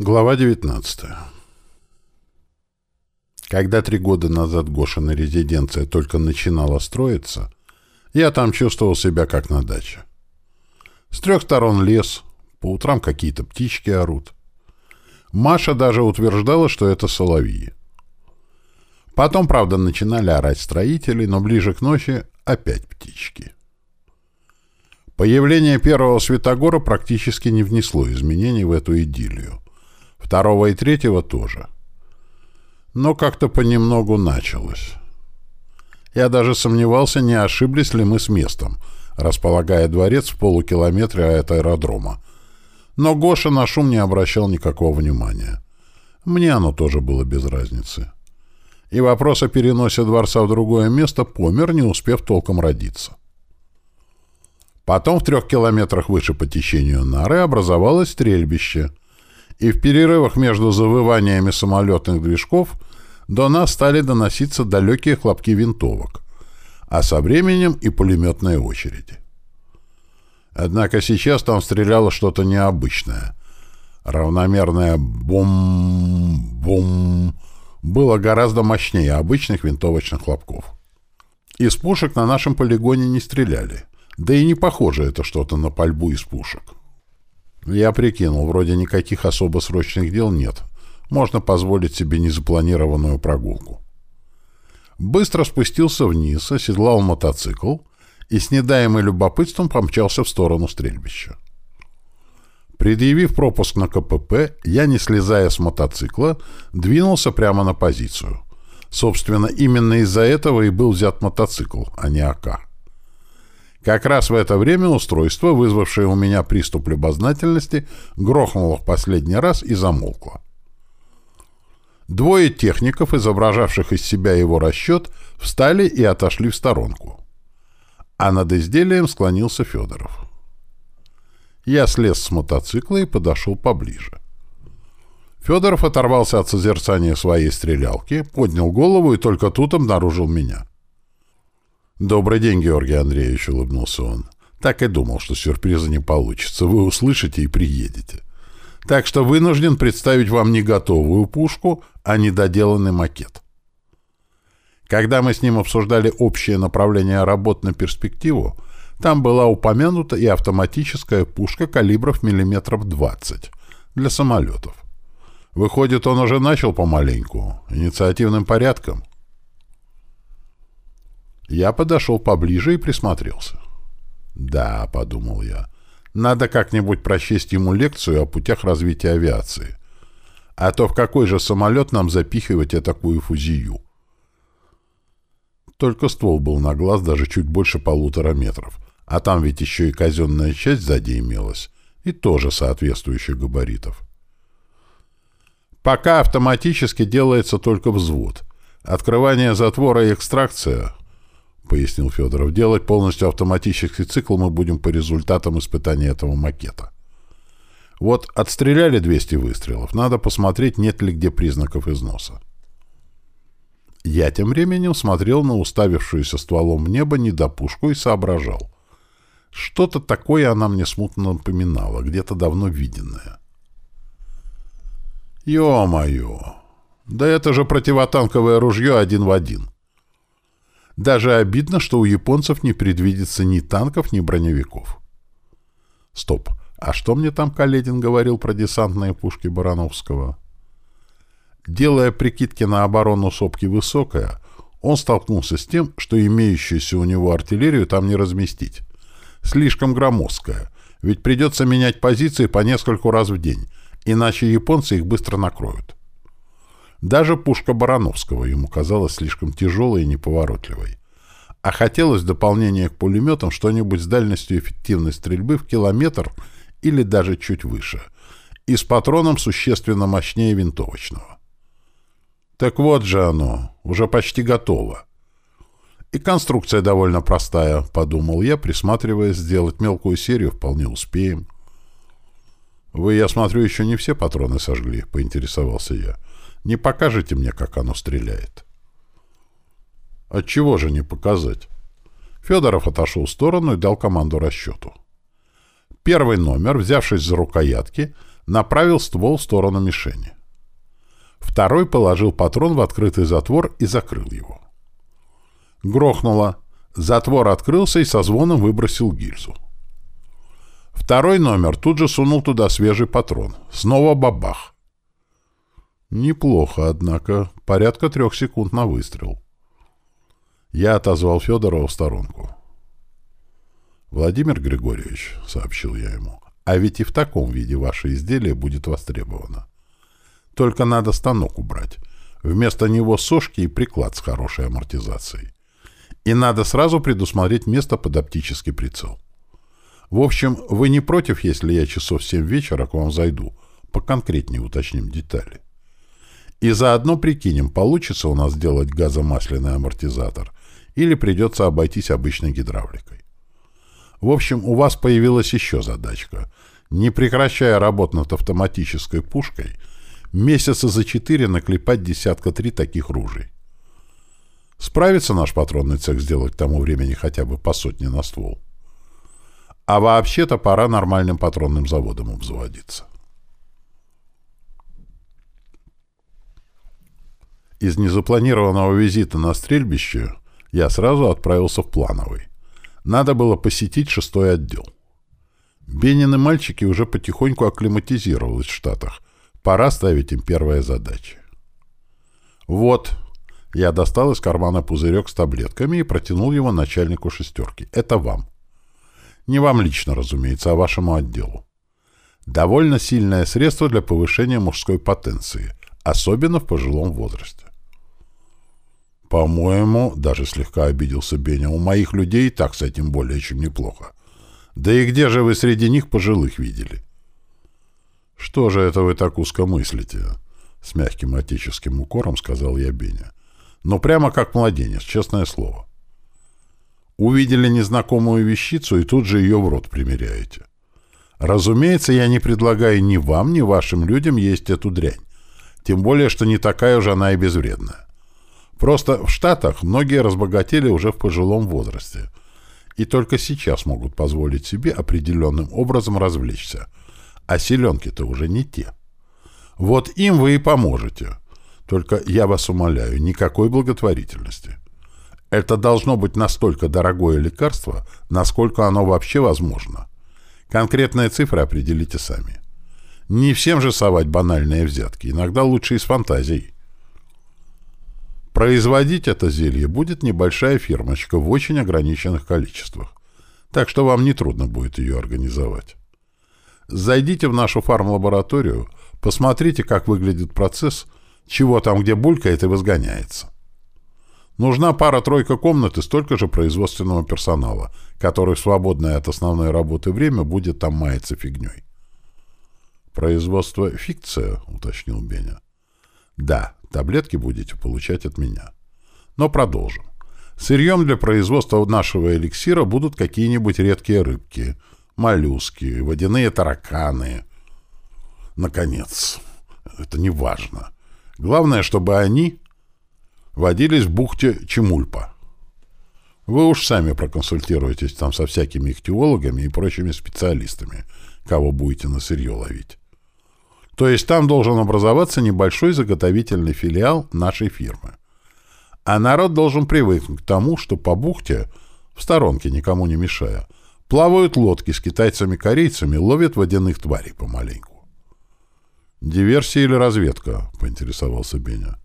Глава 19 Когда три года назад Гошина резиденция только начинала строиться, я там чувствовал себя как на даче. С трех сторон лес, по утрам какие-то птички орут. Маша даже утверждала, что это соловьи. Потом, правда, начинали орать строители, но ближе к ночи опять птички. Появление первого Святогора практически не внесло изменений в эту идиллию. Второго и третьего тоже. Но как-то понемногу началось. Я даже сомневался, не ошиблись ли мы с местом, располагая дворец в полукилометре от аэродрома. Но Гоша на шум не обращал никакого внимания. Мне оно тоже было без разницы. И вопрос о переносе дворца в другое место помер, не успев толком родиться. Потом в трех километрах выше по течению Нары образовалось стрельбище — и в перерывах между завываниями самолетных движков до нас стали доноситься далекие хлопки винтовок, а со временем и пулеметные очереди. Однако сейчас там стреляло что-то необычное. Равномерное бум-бум было гораздо мощнее обычных винтовочных хлопков. Из пушек на нашем полигоне не стреляли, да и не похоже это что-то на пальбу из пушек. Я прикинул, вроде никаких особо срочных дел нет. Можно позволить себе незапланированную прогулку. Быстро спустился вниз, оседлал мотоцикл и с недаемой любопытством помчался в сторону стрельбища. Предъявив пропуск на КПП, я, не слезая с мотоцикла, двинулся прямо на позицию. Собственно, именно из-за этого и был взят мотоцикл, а не АК. Как раз в это время устройство, вызвавшее у меня приступ любознательности, грохнуло в последний раз и замолкло. Двое техников, изображавших из себя его расчет, встали и отошли в сторонку. А над изделием склонился Федоров. Я слез с мотоцикла и подошел поближе. Федоров оторвался от созерцания своей стрелялки, поднял голову и только тут обнаружил меня. «Добрый день, Георгий Андреевич», — улыбнулся он. «Так и думал, что сюрприза не получится. Вы услышите и приедете. Так что вынужден представить вам не готовую пушку, а недоделанный макет». Когда мы с ним обсуждали общее направление работ на перспективу, там была упомянута и автоматическая пушка калибров миллиметров 20 для самолетов. Выходит, он уже начал помаленьку, инициативным порядком — я подошел поближе и присмотрелся. «Да», — подумал я, — «надо как-нибудь прочесть ему лекцию о путях развития авиации. А то в какой же самолет нам запихивать такую фузию?» Только ствол был на глаз даже чуть больше полутора метров, а там ведь еще и казенная часть сзади имелась, и тоже соответствующих габаритов. Пока автоматически делается только взвод. Открывание затвора и экстракция — пояснил Федоров. «Делать полностью автоматический цикл мы будем по результатам испытания этого макета. Вот отстреляли 200 выстрелов, надо посмотреть, нет ли где признаков износа». Я тем временем смотрел на уставившуюся стволом в небо недопушку и соображал. Что-то такое она мне смутно напоминала, где-то давно виденное. «Ё-моё! Да это же противотанковое ружье один в один!» Даже обидно, что у японцев не предвидится ни танков, ни броневиков. Стоп. А что мне там Каледин говорил про десантные пушки Барановского? Делая прикидки на оборону сопки высокая, он столкнулся с тем, что имеющуюся у него артиллерию там не разместить. Слишком громоздкая, ведь придется менять позиции по нескольку раз в день, иначе японцы их быстро накроют. Даже пушка Барановского ему казалась слишком тяжелой и неповоротливой. А хотелось в дополнение к пулеметам что-нибудь с дальностью эффективной стрельбы в километр или даже чуть выше, и с патроном существенно мощнее винтовочного. Так вот же оно, уже почти готово. И конструкция довольно простая, подумал я, присматриваясь, сделать мелкую серию вполне успеем. Вы, я смотрю, еще не все патроны сожгли, поинтересовался я. Не покажете мне, как оно стреляет? Отчего же не показать? Федоров отошел в сторону и дал команду расчету. Первый номер, взявшись за рукоятки, направил ствол в сторону мишени. Второй положил патрон в открытый затвор и закрыл его. Грохнуло. Затвор открылся и со звоном выбросил гильзу. Второй номер тут же сунул туда свежий патрон. Снова бабах. Неплохо, однако. Порядка трех секунд на выстрел. Я отозвал Федорова в сторонку. «Владимир Григорьевич», — сообщил я ему, — «а ведь и в таком виде ваше изделие будет востребовано. Только надо станок убрать. Вместо него сошки и приклад с хорошей амортизацией. И надо сразу предусмотреть место под оптический прицел. В общем, вы не против, если я часов семь вечера к вам зайду? Поконкретнее уточним детали. И заодно прикинем, получится у нас сделать газомасляный амортизатор или придется обойтись обычной гидравликой. В общем, у вас появилась еще задачка. Не прекращая работ над автоматической пушкой, месяца за четыре наклепать десятка три таких ружей. Справится наш патронный цех сделать к тому времени хотя бы по сотне на ствол. А вообще-то пора нормальным патронным заводом обзаводиться. Из незапланированного визита на стрельбище я сразу отправился в плановый. Надо было посетить шестой отдел. Бенины мальчики уже потихоньку акклиматизировались в Штатах. Пора ставить им первые задачи. Вот, я достал из кармана пузырек с таблетками и протянул его начальнику шестерки. Это вам. Не вам лично, разумеется, а вашему отделу. Довольно сильное средство для повышения мужской потенции, особенно в пожилом возрасте. По-моему, даже слегка обиделся Беня, у моих людей так с этим более чем неплохо. Да и где же вы среди них пожилых видели? Что же это вы так узко мыслите? С мягким отеческим укором сказал я Беня. Но прямо как младенец, честное слово. Увидели незнакомую вещицу и тут же ее в рот примеряете. Разумеется, я не предлагаю ни вам, ни вашим людям есть эту дрянь. Тем более, что не такая уж она и безвредная. Просто в Штатах многие разбогатели уже в пожилом возрасте. И только сейчас могут позволить себе определенным образом развлечься. А селенки-то уже не те. Вот им вы и поможете. Только я вас умоляю, никакой благотворительности. Это должно быть настолько дорогое лекарство, насколько оно вообще возможно. Конкретные цифры определите сами. Не всем же совать банальные взятки, иногда лучше из фантазий. Производить это зелье будет небольшая фирмочка в очень ограниченных количествах, так что вам нетрудно будет ее организовать. Зайдите в нашу фармлабораторию, посмотрите, как выглядит процесс, чего там где булькает и возгоняется. Нужна пара-тройка комнат и столько же производственного персонала, который свободное от основной работы время будет там маяться фигней. «Производство — фикция», — уточнил Беня. «Да, таблетки будете получать от меня. Но продолжим. Сырьем для производства нашего эликсира будут какие-нибудь редкие рыбки, моллюски, водяные тараканы. Наконец, это не важно. Главное, чтобы они водились в бухте Чемульпа. Вы уж сами проконсультируетесь там со всякими ихтиологами и прочими специалистами, кого будете на сырье ловить. То есть там должен образоваться небольшой заготовительный филиал нашей фирмы. А народ должен привыкнуть к тому, что по бухте, в сторонке никому не мешая, плавают лодки с китайцами-корейцами, ловят водяных тварей помаленьку. «Диверсия или разведка?» — поинтересовался Беня.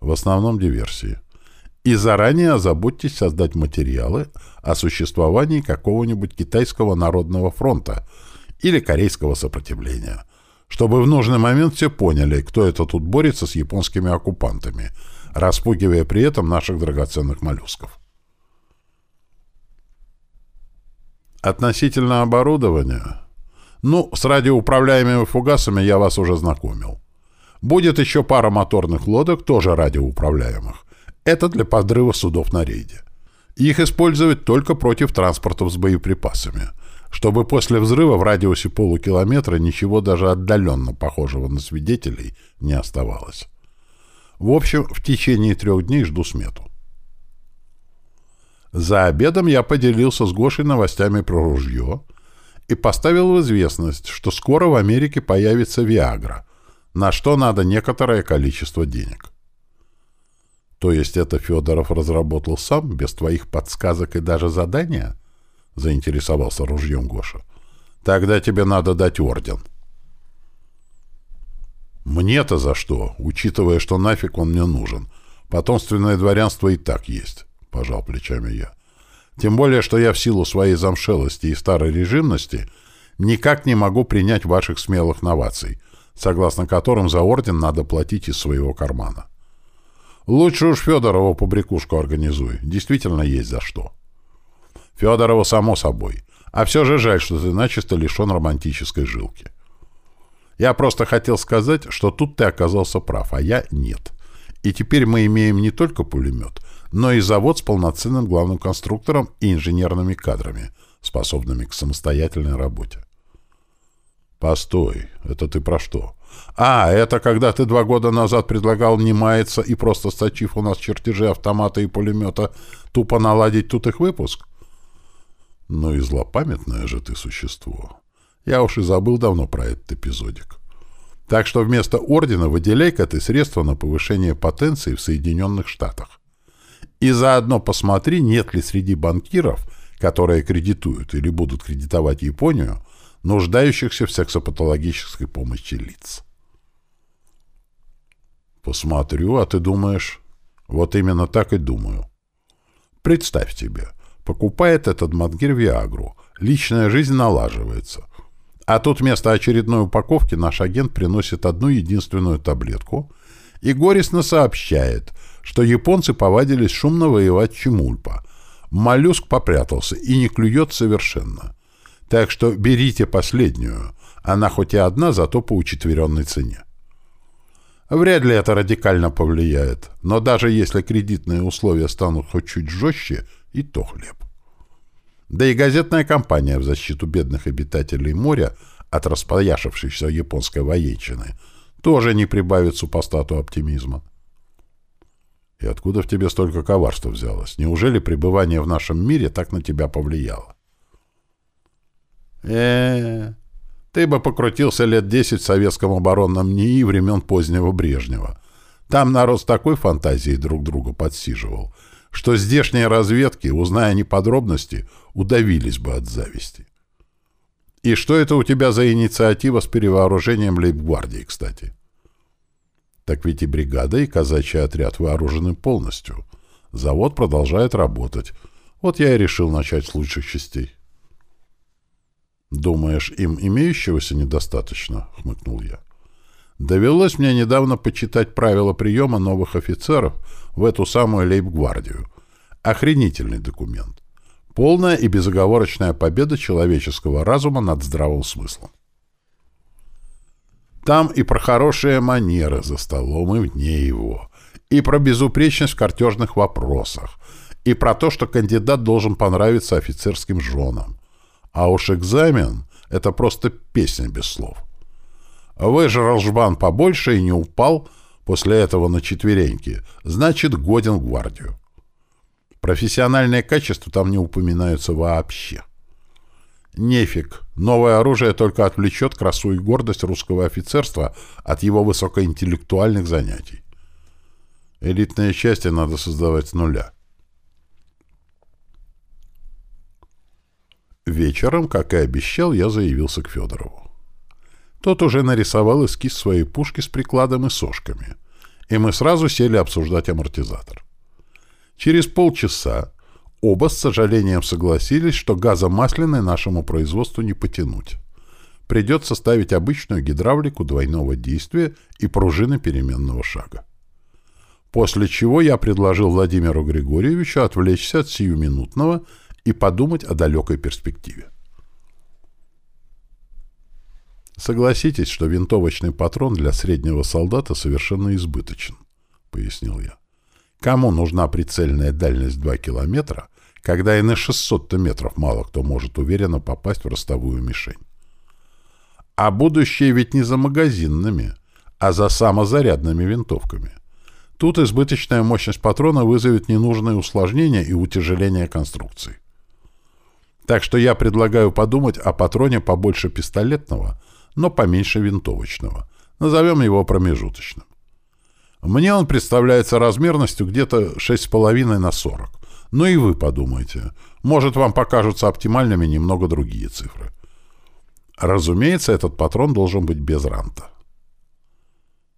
В основном диверсии. И заранее озаботьтесь создать материалы о существовании какого-нибудь китайского народного фронта или корейского сопротивления, чтобы в нужный момент все поняли, кто это тут борется с японскими оккупантами, распугивая при этом наших драгоценных моллюсков. Относительно оборудования... Ну, с радиоуправляемыми фугасами я вас уже знакомил. Будет еще пара моторных лодок, тоже радиоуправляемых. Это для подрыва судов на рейде. Их использовать только против транспортов с боеприпасами, чтобы после взрыва в радиусе полукилометра ничего даже отдаленно похожего на свидетелей не оставалось. В общем, в течение трех дней жду смету. За обедом я поделился с Гошей новостями про ружье и поставил в известность, что скоро в Америке появится Виагра, на что надо некоторое количество денег. То есть это Федоров разработал сам, без твоих подсказок и даже задания? Заинтересовался ружьем Гоша. Тогда тебе надо дать орден. Мне-то за что, учитывая, что нафиг он мне нужен? Потомственное дворянство и так есть, пожал плечами я. Тем более, что я в силу своей замшелости и старой режимности никак не могу принять ваших смелых новаций, согласно которым за орден надо платить из своего кармана. Лучше уж Федорову побрякушку организуй. Действительно есть за что. Федорову само собой. А все же жаль, что ты начисто лишен романтической жилки. Я просто хотел сказать, что тут ты оказался прав, а я нет. И теперь мы имеем не только пулемет, но и завод с полноценным главным конструктором и инженерными кадрами, способными к самостоятельной работе. Постой, это ты про что? А, это когда ты два года назад предлагал не маяться и просто сточив у нас чертежи автомата и пулемета, тупо наладить тут их выпуск? Ну и злопамятное же ты существо. Я уж и забыл давно про этот эпизодик. Так что вместо ордена выделяй-ка ты средства на повышение потенции в Соединенных Штатах. И заодно посмотри, нет ли среди банкиров, которые кредитуют или будут кредитовать Японию, нуждающихся в сексопатологической помощи лиц. Посмотрю, а ты думаешь? Вот именно так и думаю. Представь себе, покупает этот Мадгир Виагру, личная жизнь налаживается. А тут вместо очередной упаковки наш агент приносит одну единственную таблетку и горестно сообщает, что японцы повадились шумно воевать Чемульпа. Моллюск попрятался и не клюет совершенно. Так что берите последнюю. Она хоть и одна, зато по учетверенной цене. Вряд ли это радикально повлияет, но даже если кредитные условия станут хоть чуть жестче, и то хлеб. Да и газетная кампания в защиту бедных обитателей моря от распояшившейся японской военщины тоже не прибавит супостату оптимизма. И откуда в тебе столько коварства взялось? Неужели пребывание в нашем мире так на тебя повлияло? э ты бы покрутился лет десять в советском оборонном НИИ времен позднего Брежнева. Там народ с такой фантазией друг друга подсиживал, что здешние разведки, узная неподробности, удавились бы от зависти. И что это у тебя за инициатива с перевооружением лейб-гвардии, кстати? Так ведь и бригада, и казачий отряд вооружены полностью. Завод продолжает работать. Вот я и решил начать с лучших частей. «Думаешь, им имеющегося недостаточно?» — хмыкнул я. «Довелось мне недавно почитать правила приема новых офицеров в эту самую лейб-гвардию. Охренительный документ. Полная и безоговорочная победа человеческого разума над здравым смыслом. Там и про хорошие манеры за столом и вне его, и про безупречность в картежных вопросах, и про то, что кандидат должен понравиться офицерским женам, а уж экзамен — это просто песня без слов. Выжрал жбан побольше и не упал после этого на четвереньки, значит, годен в гвардию. Профессиональные качества там не упоминаются вообще. Нефиг. Новое оружие только отвлечет красу и гордость русского офицерства от его высокоинтеллектуальных занятий. Элитные части надо создавать с нуля. Вечером, как и обещал, я заявился к Федорову. Тот уже нарисовал эскиз своей пушки с прикладом и сошками, и мы сразу сели обсуждать амортизатор. Через полчаса оба с сожалением согласились, что газомасляной нашему производству не потянуть. Придется ставить обычную гидравлику двойного действия и пружины переменного шага. После чего я предложил Владимиру Григорьевичу отвлечься от сиюминутного и подумать о далекой перспективе. Согласитесь, что винтовочный патрон для среднего солдата совершенно избыточен, пояснил я. Кому нужна прицельная дальность 2 километра, когда и на 600 метров мало кто может уверенно попасть в ростовую мишень? А будущее ведь не за магазинными, а за самозарядными винтовками. Тут избыточная мощность патрона вызовет ненужные усложнения и утяжеление конструкции. Так что я предлагаю подумать о патроне побольше пистолетного, но поменьше винтовочного. Назовем его промежуточным. Мне он представляется размерностью где-то 6,5 на 40. Ну и вы подумайте. Может, вам покажутся оптимальными немного другие цифры. Разумеется, этот патрон должен быть без ранта.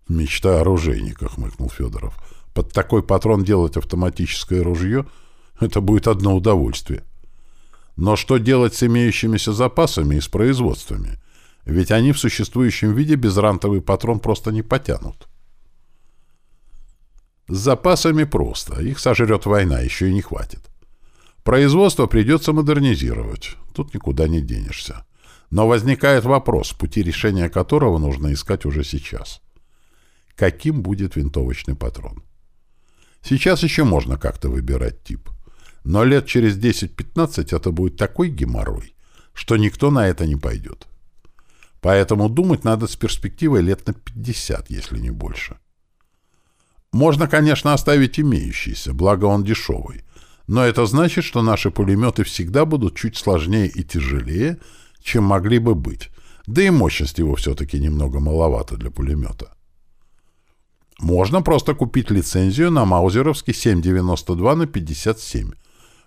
«Мечта оружейника», — хмыкнул Федоров. «Под такой патрон делать автоматическое ружье — это будет одно удовольствие. Но что делать с имеющимися запасами и с производствами? Ведь они в существующем виде безрантовый патрон просто не потянут». С запасами просто. Их сожрет война, еще и не хватит. Производство придется модернизировать. Тут никуда не денешься. Но возникает вопрос, пути решения которого нужно искать уже сейчас. Каким будет винтовочный патрон? Сейчас еще можно как-то выбирать тип. Но лет через 10-15 это будет такой геморрой, что никто на это не пойдет. Поэтому думать надо с перспективой лет на 50, если не больше. Можно, конечно, оставить имеющийся, благо он дешевый. Но это значит, что наши пулеметы всегда будут чуть сложнее и тяжелее, чем могли бы быть. Да и мощность его все-таки немного маловато для пулемета. Можно просто купить лицензию на маузеровский 7,92 на 57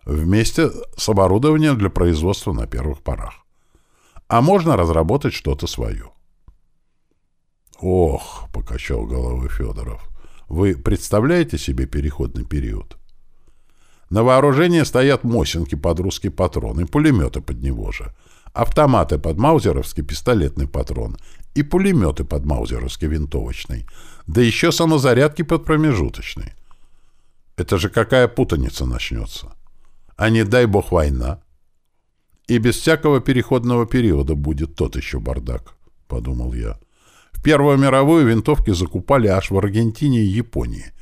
вместе с оборудованием для производства на первых порах. А можно разработать что-то свое. «Ох», — покачал головой Федоров, — вы представляете себе переходный период? На вооружении стоят Мосинки под русский патрон и пулеметы под него же, автоматы под маузеровский пистолетный патрон и пулеметы под маузеровский винтовочный, да еще самозарядки под промежуточный. Это же какая путаница начнется? А не дай бог война. И без всякого переходного периода будет тот еще бардак, — подумал я. Первую мировую винтовки закупали аж в Аргентине и Японии.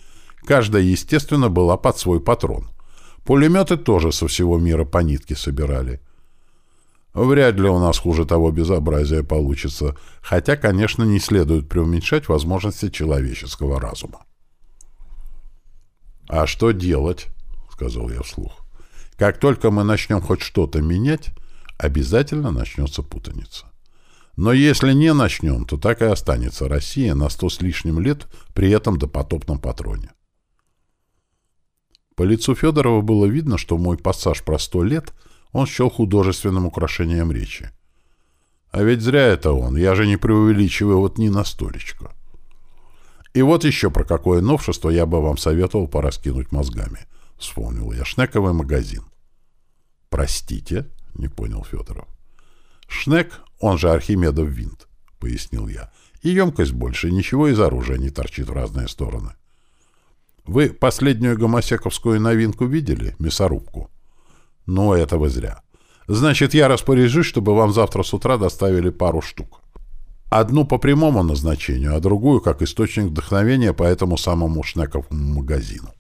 Каждая, естественно, была под свой патрон. Пулеметы тоже со всего мира по нитке собирали. Вряд ли у нас хуже того безобразия получится, хотя, конечно, не следует преуменьшать возможности человеческого разума. «А что делать?» — сказал я вслух. «Как только мы начнем хоть что-то менять, обязательно начнется путаница. Но если не начнем, то так и останется Россия на сто с лишним лет при этом допотопном патроне. По лицу Федорова было видно, что мой пассаж про сто лет он счел художественным украшением речи. А ведь зря это он, я же не преувеличиваю вот ни на столечко. И вот еще про какое новшество я бы вам советовал пораскинуть мозгами. Вспомнил я шнековый магазин. «Простите?» — не понял Федоров. «Шнек он же Архимедов винт, — пояснил я. И емкость больше, ничего из оружия не торчит в разные стороны. Вы последнюю гомосековскую новинку видели, мясорубку? Ну, этого зря. Значит, я распоряжусь, чтобы вам завтра с утра доставили пару штук. Одну по прямому назначению, а другую как источник вдохновения по этому самому шнековому магазину.